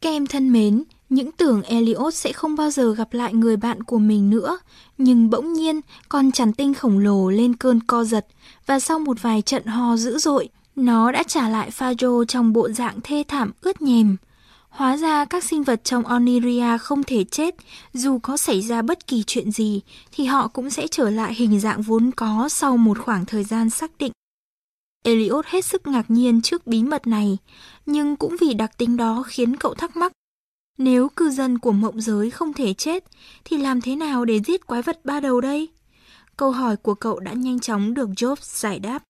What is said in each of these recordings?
Các em thân mến, những tưởng Elliot sẽ không bao giờ gặp lại người bạn của mình nữa, nhưng bỗng nhiên con chằn tinh khổng lồ lên cơn co giật và sau một vài trận ho dữ dội, nó đã trả lại Fajo trong bộ dạng thê thảm ướt nhèm. Hóa ra các sinh vật trong Oniria không thể chết, dù có xảy ra bất kỳ chuyện gì thì họ cũng sẽ trở lại hình dạng vốn có sau một khoảng thời gian xác định. Elliot hết sức ngạc nhiên trước bí mật này, nhưng cũng vì đặc tính đó khiến cậu thắc mắc. Nếu cư dân của mộng giới không thể chết, thì làm thế nào để giết quái vật ba đầu đây? Câu hỏi của cậu đã nhanh chóng được Jobs giải đáp.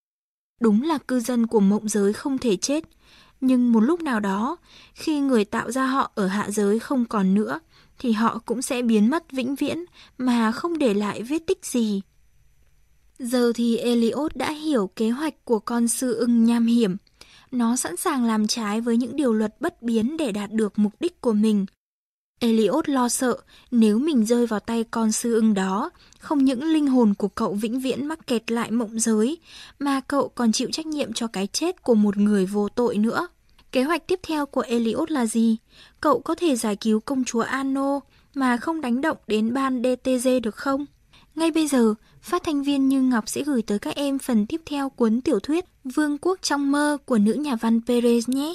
Đúng là cư dân của mộng giới không thể chết, nhưng một lúc nào đó, khi người tạo ra họ ở hạ giới không còn nữa, thì họ cũng sẽ biến mất vĩnh viễn mà không để lại vết tích gì. Giờ thì Eliot đã hiểu kế hoạch của con sư ưng nham hiểm. Nó sẵn sàng làm trái với những điều luật bất biến để đạt được mục đích của mình. Eliot lo sợ nếu mình rơi vào tay con sư ưng đó, không những linh hồn của cậu vĩnh viễn mắc kẹt lại mộng giới, mà cậu còn chịu trách nhiệm cho cái chết của một người vô tội nữa. Kế hoạch tiếp theo của Eliot là gì? Cậu có thể giải cứu công chúa Anno mà không đánh động đến ban DTG được không? Ngay bây giờ, phát thanh viên Như Ngọc sẽ gửi tới các em phần tiếp theo cuốn tiểu thuyết Vương quốc trong mơ của nữ nhà văn Perez nhé.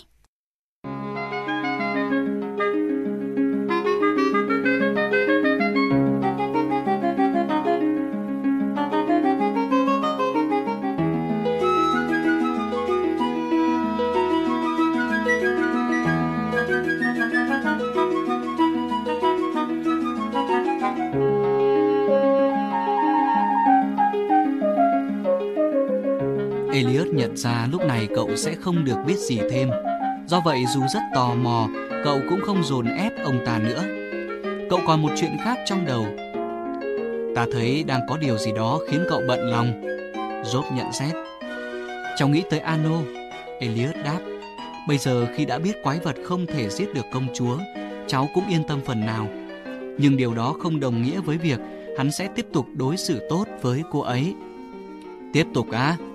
Ra lúc này cậu sẽ không được biết gì thêm. Do vậy dù rất tò mò, cậu cũng không dồn ép ông ta nữa. Cậu còn một chuyện khác trong đầu. Ta thấy đang có điều gì đó khiến cậu bận lòng. Job nhận xét. Cháu nghĩ tới Ano. Elliot đáp. Bây giờ khi đã biết quái vật không thể giết được công chúa, cháu cũng yên tâm phần nào. Nhưng điều đó không đồng nghĩa với việc hắn sẽ tiếp tục đối xử tốt với cô ấy. Tiếp tục á? À?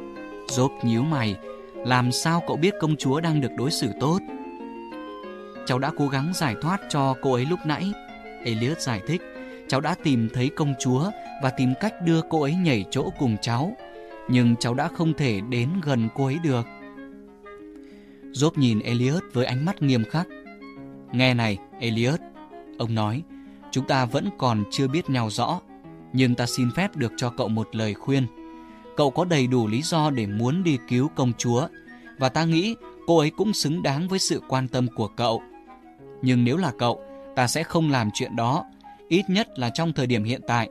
Job nhíu mày, làm sao cậu biết công chúa đang được đối xử tốt? Cháu đã cố gắng giải thoát cho cô ấy lúc nãy. Elliot giải thích, cháu đã tìm thấy công chúa và tìm cách đưa cô ấy nhảy chỗ cùng cháu. Nhưng cháu đã không thể đến gần cô ấy được. Job nhìn Elliot với ánh mắt nghiêm khắc. Nghe này, Elliot, ông nói, chúng ta vẫn còn chưa biết nhau rõ, nhưng ta xin phép được cho cậu một lời khuyên cậu có đầy đủ lý do để muốn đi cứu công chúa và ta nghĩ cô ấy cũng xứng đáng với sự quan tâm của cậu. Nhưng nếu là cậu, ta sẽ không làm chuyện đó, ít nhất là trong thời điểm hiện tại.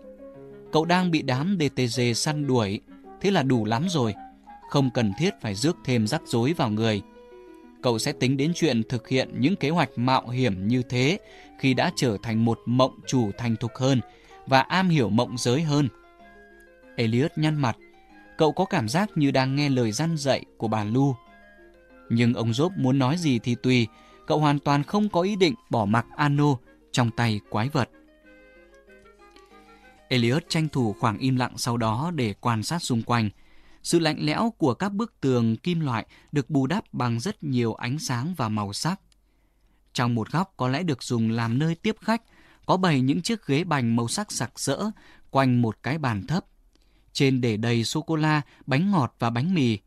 Cậu đang bị đám DTG săn đuổi, thế là đủ lắm rồi, không cần thiết phải rước thêm rắc rối vào người. Cậu sẽ tính đến chuyện thực hiện những kế hoạch mạo hiểm như thế khi đã trở thành một mộng chủ thành thục hơn và am hiểu mộng giới hơn. Elliot nhăn mặt, cậu có cảm giác như đang nghe lời răn dạy của bà Lu. Nhưng ông Job muốn nói gì thì tùy, cậu hoàn toàn không có ý định bỏ mặc Ano trong tay quái vật. Elliot tranh thủ khoảng im lặng sau đó để quan sát xung quanh. Sự lạnh lẽo của các bức tường kim loại được bù đắp bằng rất nhiều ánh sáng và màu sắc. Trong một góc có lẽ được dùng làm nơi tiếp khách, có bày những chiếc ghế bành màu sắc sặc sỡ quanh một cái bàn thấp. Trên để đầy sô-cô-la, bánh ngọt và bánh mì.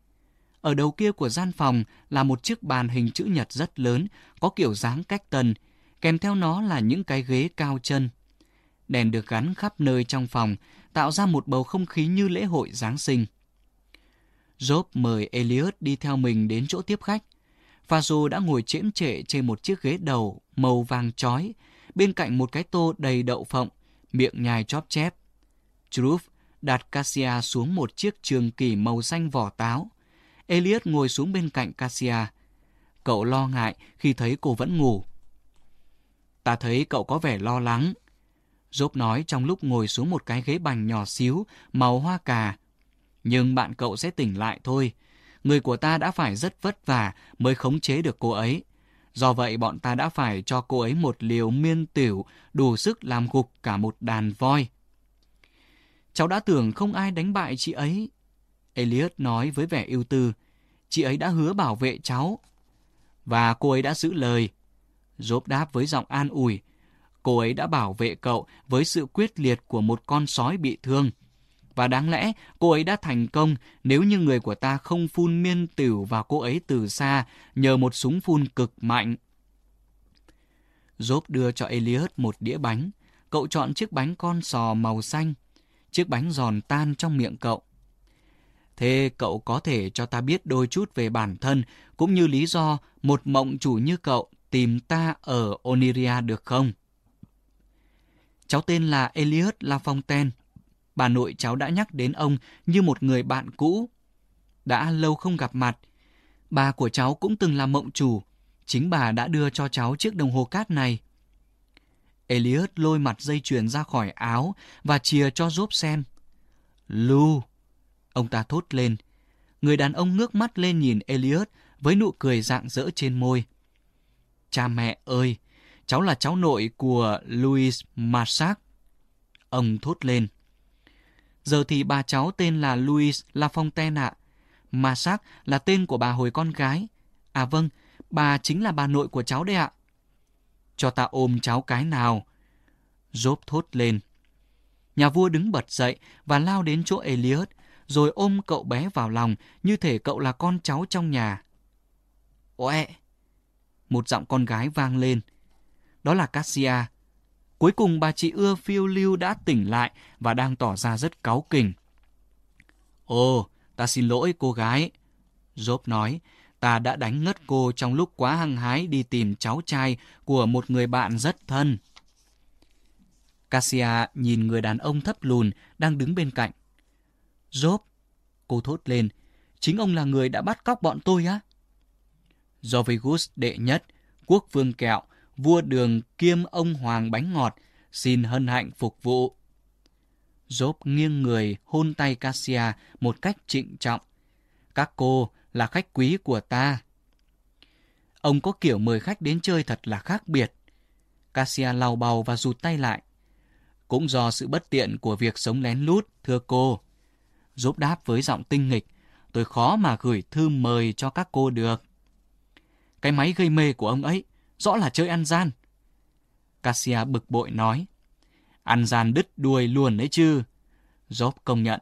Ở đầu kia của gian phòng là một chiếc bàn hình chữ nhật rất lớn, có kiểu dáng cách tần, kèm theo nó là những cái ghế cao chân. Đèn được gắn khắp nơi trong phòng, tạo ra một bầu không khí như lễ hội Giáng sinh. Job mời Elliot đi theo mình đến chỗ tiếp khách. Fazo đã ngồi chễm trệ trên một chiếc ghế đầu màu vàng chói, bên cạnh một cái tô đầy đậu phộng, miệng nhai chóp chép. Truff đặt Cassia xuống một chiếc trường kỳ màu xanh vỏ táo. Elliot ngồi xuống bên cạnh Cassia. Cậu lo ngại khi thấy cô vẫn ngủ. Ta thấy cậu có vẻ lo lắng. Job nói trong lúc ngồi xuống một cái ghế bành nhỏ xíu, màu hoa cà. Nhưng bạn cậu sẽ tỉnh lại thôi. Người của ta đã phải rất vất vả mới khống chế được cô ấy. Do vậy bọn ta đã phải cho cô ấy một liều miên tiểu đủ sức làm gục cả một đàn voi. Cháu đã tưởng không ai đánh bại chị ấy. Elliot nói với vẻ ưu tư. Chị ấy đã hứa bảo vệ cháu. Và cô ấy đã giữ lời. Job đáp với giọng an ủi. Cô ấy đã bảo vệ cậu với sự quyết liệt của một con sói bị thương. Và đáng lẽ cô ấy đã thành công nếu như người của ta không phun miên tửu vào cô ấy từ xa nhờ một súng phun cực mạnh. Job đưa cho Elliot một đĩa bánh. Cậu chọn chiếc bánh con sò màu xanh. Chiếc bánh giòn tan trong miệng cậu. Thế cậu có thể cho ta biết đôi chút về bản thân, cũng như lý do một mộng chủ như cậu tìm ta ở Oniria được không? Cháu tên là Elias Lafontaine. Bà nội cháu đã nhắc đến ông như một người bạn cũ. Đã lâu không gặp mặt. Bà của cháu cũng từng là mộng chủ. Chính bà đã đưa cho cháu chiếc đồng hồ cát này. Elliot lôi mặt dây chuyền ra khỏi áo và chìa cho Job xem. Lu! Ông ta thốt lên. Người đàn ông ngước mắt lên nhìn Elliot với nụ cười rạng rỡ trên môi. Cha mẹ ơi! Cháu là cháu nội của Louis Marsac. Ông thốt lên. Giờ thì bà cháu tên là Louis Lafontaine ạ. Marsac là tên của bà hồi con gái. À vâng, bà chính là bà nội của cháu đây ạ. Cho ta ôm cháu cái nào. Job thốt lên. Nhà vua đứng bật dậy và lao đến chỗ Elliot, rồi ôm cậu bé vào lòng như thể cậu là con cháu trong nhà. Oe! Một giọng con gái vang lên đó là Cassia. Cuối cùng bà chị ưa phiêu lưu đã tỉnh lại và đang tỏ ra rất cáu kỉnh. Ồ, ta xin lỗi cô gái. Job nói, ta đã đánh ngất cô trong lúc quá hăng hái đi tìm cháu trai của một người bạn rất thân. Cassia nhìn người đàn ông thấp lùn đang đứng bên cạnh. Job, cô thốt lên, chính ông là người đã bắt cóc bọn tôi á? Jovigus đệ nhất, quốc vương kẹo, vua đường kiêm ông hoàng bánh ngọt, xin hân hạnh phục vụ. Job nghiêng người hôn tay Cassia một cách trịnh trọng. Các cô là khách quý của ta. Ông có kiểu mời khách đến chơi thật là khác biệt. Cassia lau bầu và rụt tay lại. Cũng do sự bất tiện của việc sống lén lút, thưa cô. Giúp đáp với giọng tinh nghịch. Tôi khó mà gửi thư mời cho các cô được. Cái máy gây mê của ông ấy rõ là chơi ăn gian. Cassia bực bội nói, ăn gian đứt đuôi luôn đấy chứ. Job công nhận,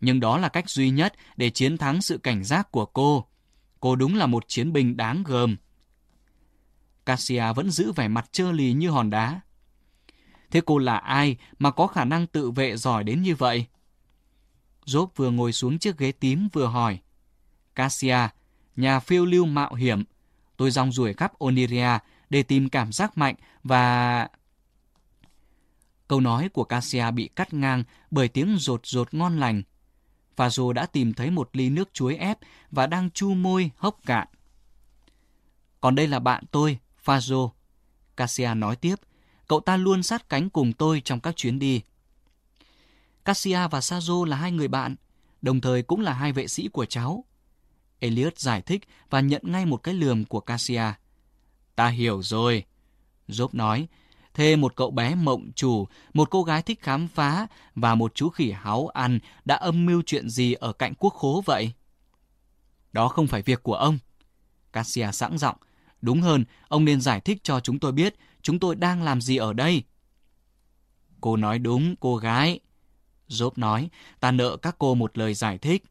nhưng đó là cách duy nhất để chiến thắng sự cảnh giác của cô. Cô đúng là một chiến binh đáng gờm. Cassia vẫn giữ vẻ mặt trơ lì như hòn đá. Thế cô là ai mà có khả năng tự vệ giỏi đến như vậy? Job vừa ngồi xuống chiếc ghế tím vừa hỏi. Cassia, nhà phiêu lưu mạo hiểm, Tôi rong ruổi khắp Oniria để tìm cảm giác mạnh và... Câu nói của Cassia bị cắt ngang bởi tiếng rột rột ngon lành. Phazô đã tìm thấy một ly nước chuối ép và đang chu môi hốc cạn. Còn đây là bạn tôi, Phazô. Cassia nói tiếp, cậu ta luôn sát cánh cùng tôi trong các chuyến đi. Cassia và Sazo là hai người bạn, đồng thời cũng là hai vệ sĩ của cháu. Elliot giải thích và nhận ngay một cái lườm của Cassia. Ta hiểu rồi. Job nói, thê một cậu bé mộng chủ, một cô gái thích khám phá và một chú khỉ háo ăn đã âm mưu chuyện gì ở cạnh quốc khố vậy? Đó không phải việc của ông. Cassia sẵn giọng. Đúng hơn, ông nên giải thích cho chúng tôi biết chúng tôi đang làm gì ở đây. Cô nói đúng, cô gái. Job nói, ta nợ các cô một lời giải thích.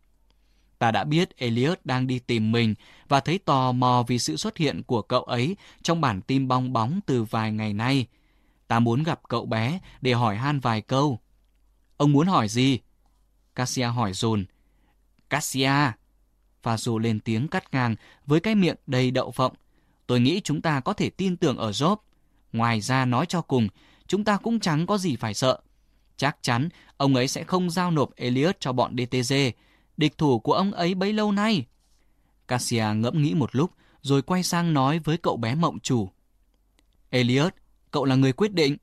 Ta đã biết Elliot đang đi tìm mình và thấy tò mò vì sự xuất hiện của cậu ấy trong bản tin bong bóng từ vài ngày nay. Ta muốn gặp cậu bé để hỏi han vài câu. Ông muốn hỏi gì? Cassia hỏi dồn. Cassia! Và dù lên tiếng cắt ngang với cái miệng đầy đậu phộng. Tôi nghĩ chúng ta có thể tin tưởng ở Job. Ngoài ra nói cho cùng, chúng ta cũng chẳng có gì phải sợ. Chắc chắn ông ấy sẽ không giao nộp Elliot cho bọn DTG địch thủ của ông ấy bấy lâu nay. Cassia ngẫm nghĩ một lúc, rồi quay sang nói với cậu bé mộng chủ. Elliot, cậu là người quyết định.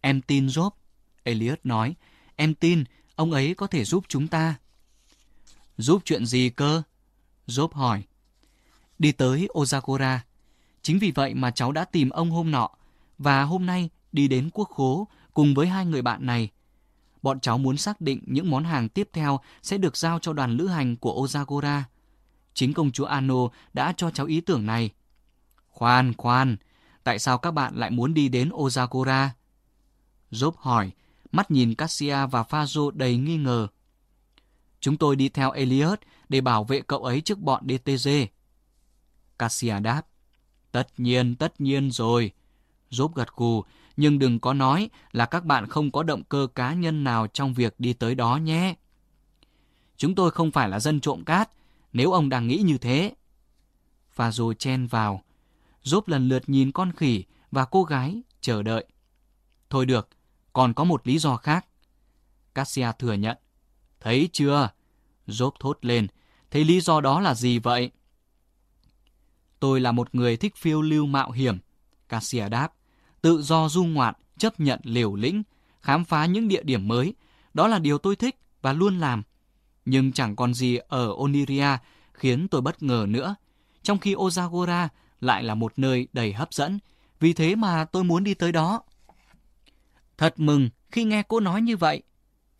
Em tin Job. Elliot nói, em tin ông ấy có thể giúp chúng ta. Giúp chuyện gì cơ? Job hỏi. Đi tới Ozagora. Chính vì vậy mà cháu đã tìm ông hôm nọ, và hôm nay đi đến quốc khố cùng với hai người bạn này bọn cháu muốn xác định những món hàng tiếp theo sẽ được giao cho đoàn lữ hành của Ozagora. Chính công chúa Ano đã cho cháu ý tưởng này. Khoan, khoan, Tại sao các bạn lại muốn đi đến Ozagora? Job hỏi, mắt nhìn Cassia và Phazo đầy nghi ngờ. Chúng tôi đi theo Elliot để bảo vệ cậu ấy trước bọn DTG. Cassia đáp, tất nhiên, tất nhiên rồi. Job gật gù, nhưng đừng có nói là các bạn không có động cơ cá nhân nào trong việc đi tới đó nhé. Chúng tôi không phải là dân trộm cát, nếu ông đang nghĩ như thế. Phazo chen vào. Job lần lượt nhìn con khỉ và cô gái, chờ đợi. Thôi được, còn có một lý do khác. Cassia thừa nhận. Thấy chưa? Job thốt lên. Thế lý do đó là gì vậy? Tôi là một người thích phiêu lưu mạo hiểm. Cassia đáp. Tự do du ngoạn, chấp nhận liều lĩnh, khám phá những địa điểm mới. Đó là điều tôi thích và luôn làm. Nhưng chẳng còn gì ở Oniria khiến tôi bất ngờ nữa. Trong khi Ozagora lại là một nơi đầy hấp dẫn. Vì thế mà tôi muốn đi tới đó. Thật mừng khi nghe cô nói như vậy.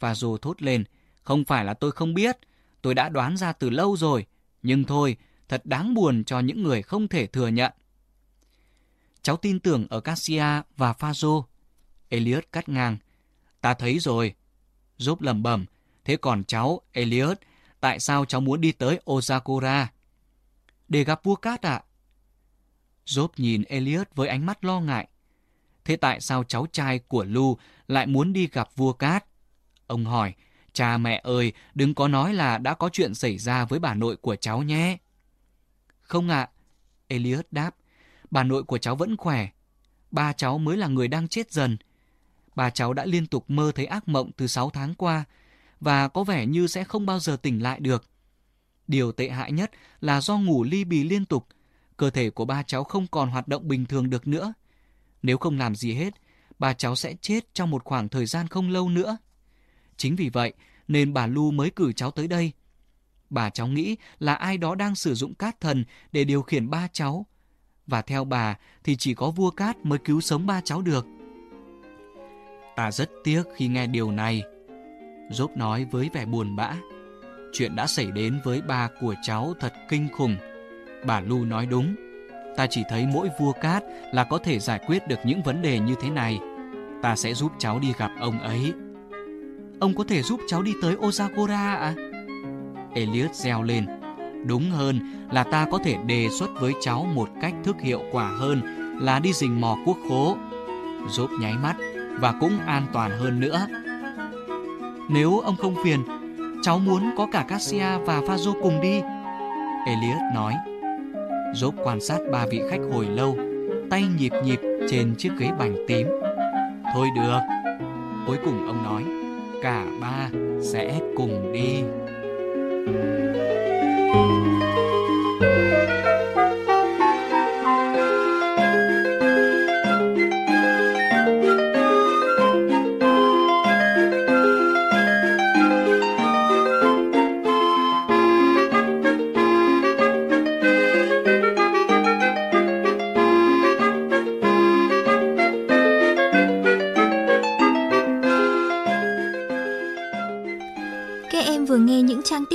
Và dù thốt lên, không phải là tôi không biết, tôi đã đoán ra từ lâu rồi. Nhưng thôi, thật đáng buồn cho những người không thể thừa nhận. Cháu tin tưởng ở Cassia và Phazo. Elliot cắt ngang. Ta thấy rồi. Giúp lầm bẩm. Thế còn cháu, Elliot, tại sao cháu muốn đi tới Ozakura? Để gặp vua cát ạ. À? Job nhìn Elliot với ánh mắt lo ngại. Thế tại sao cháu trai của Lu lại muốn đi gặp vua cát? Ông hỏi, cha mẹ ơi, đừng có nói là đã có chuyện xảy ra với bà nội của cháu nhé. Không ạ, à. Elliot đáp, bà nội của cháu vẫn khỏe. Ba cháu mới là người đang chết dần. Bà cháu đã liên tục mơ thấy ác mộng từ 6 tháng qua và có vẻ như sẽ không bao giờ tỉnh lại được. Điều tệ hại nhất là do ngủ ly bì liên tục, cơ thể của ba cháu không còn hoạt động bình thường được nữa. Nếu không làm gì hết, bà cháu sẽ chết trong một khoảng thời gian không lâu nữa. Chính vì vậy nên bà Lu mới cử cháu tới đây. Bà cháu nghĩ là ai đó đang sử dụng cát thần để điều khiển ba cháu. Và theo bà thì chỉ có vua cát mới cứu sống ba cháu được. Ta rất tiếc khi nghe điều này. Dốt nói với vẻ buồn bã. Chuyện đã xảy đến với ba của cháu thật kinh khủng. Bà Lu nói đúng. Ta chỉ thấy mỗi vua cát là có thể giải quyết được những vấn đề như thế này. Ta sẽ giúp cháu đi gặp ông ấy. Ông có thể giúp cháu đi tới Osagora à? Elliot reo lên. Đúng hơn là ta có thể đề xuất với cháu một cách thức hiệu quả hơn là đi rình mò quốc khố. Giúp nháy mắt và cũng an toàn hơn nữa. Nếu ông không phiền, cháu muốn có cả Cassia và Fazo cùng đi. Elliot nói. Dốt quan sát ba vị khách hồi lâu, tay nhịp nhịp trên chiếc ghế bành tím. Thôi được. Cuối cùng ông nói, cả ba sẽ cùng đi.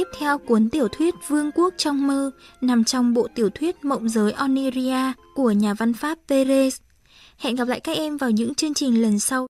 Tiếp theo cuốn tiểu thuyết Vương quốc trong mơ, nằm trong bộ tiểu thuyết Mộng giới Oniria của nhà văn Pháp Perez. Hẹn gặp lại các em vào những chương trình lần sau.